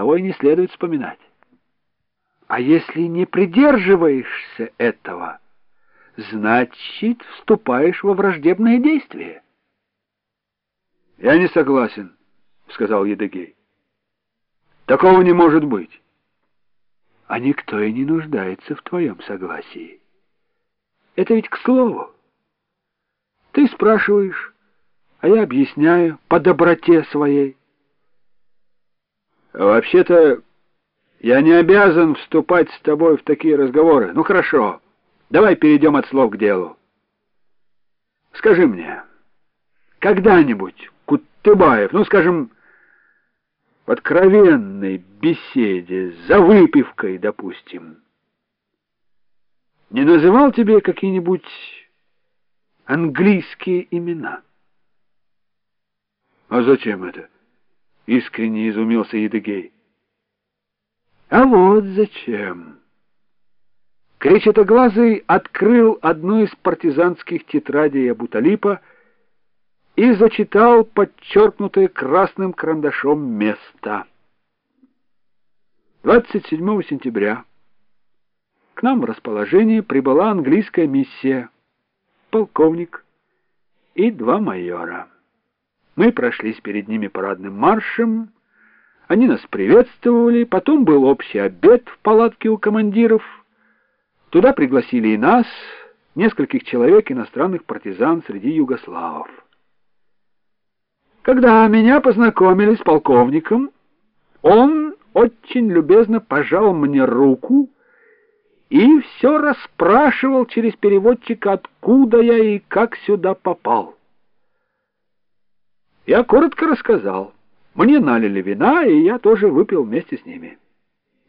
того и не следует вспоминать. А если не придерживаешься этого, значит, вступаешь во враждебное действие. Я не согласен, сказал Едыгей. Такого не может быть. А никто и не нуждается в твоем согласии. Это ведь к слову. Ты спрашиваешь, а я объясняю по доброте своей. Вообще-то я не обязан вступать с тобой в такие разговоры. Ну хорошо, давай перейдем от слов к делу. Скажи мне, когда-нибудь Кутыбаев, ну скажем, в откровенной беседе, за выпивкой, допустим, не называл тебе какие-нибудь английские имена? А зачем это? Искренне изумился Едыгей. А вот зачем. Кречетоглазый открыл одну из партизанских тетрадей Абуталипа и зачитал подчеркнутое красным карандашом место. 27 сентября к нам в расположение прибыла английская миссия, полковник и два майора. Мы прошлись перед ними парадным маршем, они нас приветствовали, потом был общий обед в палатке у командиров. Туда пригласили и нас, нескольких человек иностранных партизан среди югославов. Когда меня познакомили с полковником, он очень любезно пожал мне руку и все расспрашивал через переводчика, откуда я и как сюда попал. Я коротко рассказал. Мне налили вина, и я тоже выпил вместе с ними.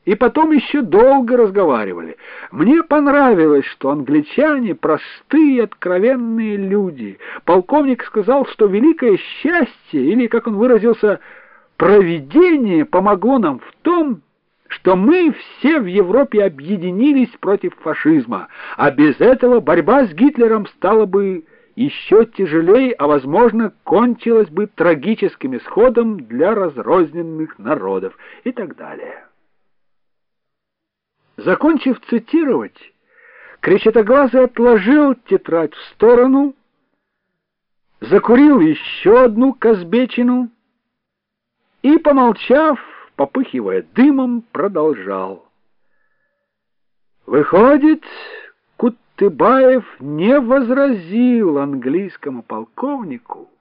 И потом еще долго разговаривали. Мне понравилось, что англичане простые, откровенные люди. Полковник сказал, что великое счастье, или, как он выразился, провидение помогло нам в том, что мы все в Европе объединились против фашизма, а без этого борьба с Гитлером стала бы еще тяжелее, а, возможно, кончилось бы трагическим исходом для разрозненных народов и так далее. Закончив цитировать, Кречетоглазый отложил тетрадь в сторону, закурил еще одну казбечину и, помолчав, попыхивая дымом, продолжал. Выходит, Кутыбаев не возразил английскому полковнику,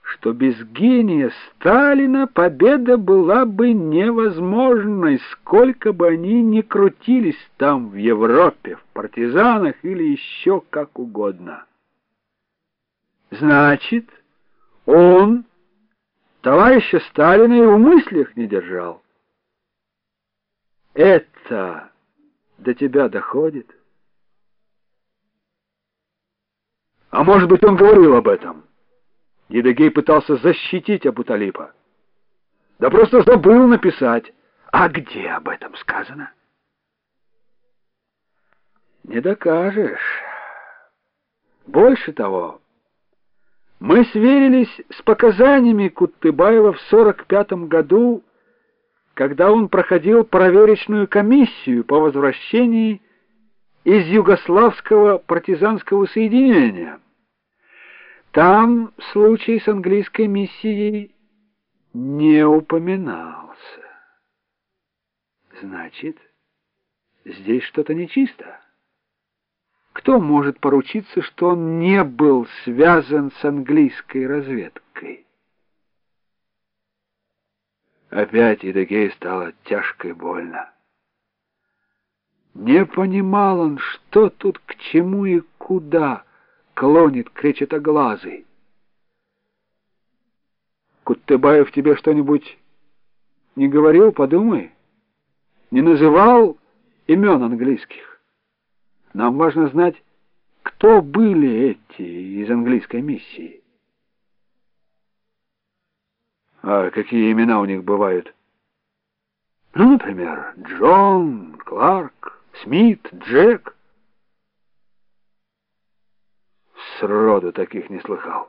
что без гения Сталина победа была бы невозможной, сколько бы они ни крутились там, в Европе, в партизанах или еще как угодно. Значит, он товарища Сталина и в мыслях не держал. Это до тебя доходит? А может быть, он говорил об этом? Едыгей пытался защитить Абуталипа. Да просто забыл написать. А где об этом сказано? Не докажешь. Больше того, мы сверились с показаниями Куттыбаева в 45 году, когда он проходил проверочную комиссию по возвращении из югославского партизанского соединения. Там случай с английской миссией не упоминался. Значит, здесь что-то нечисто. Кто может поручиться, что он не был связан с английской разведкой? Опять Идагей стало тяжко и больно. Не понимал он, что тут к чему и куда клонит кречетоглазый. Куттыбаев тебе что-нибудь не говорил, подумай? Не называл имен английских? Нам важно знать, кто были эти из английской миссии. А какие имена у них бывают? Ну, например, Джон, Кларк, Смит, Джек. Сроду таких не слыхал.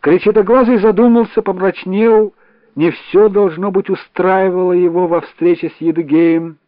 Кречетоглазый задумался, помрачнел, Не все должно быть устраивало его во встрече с Едыгеем,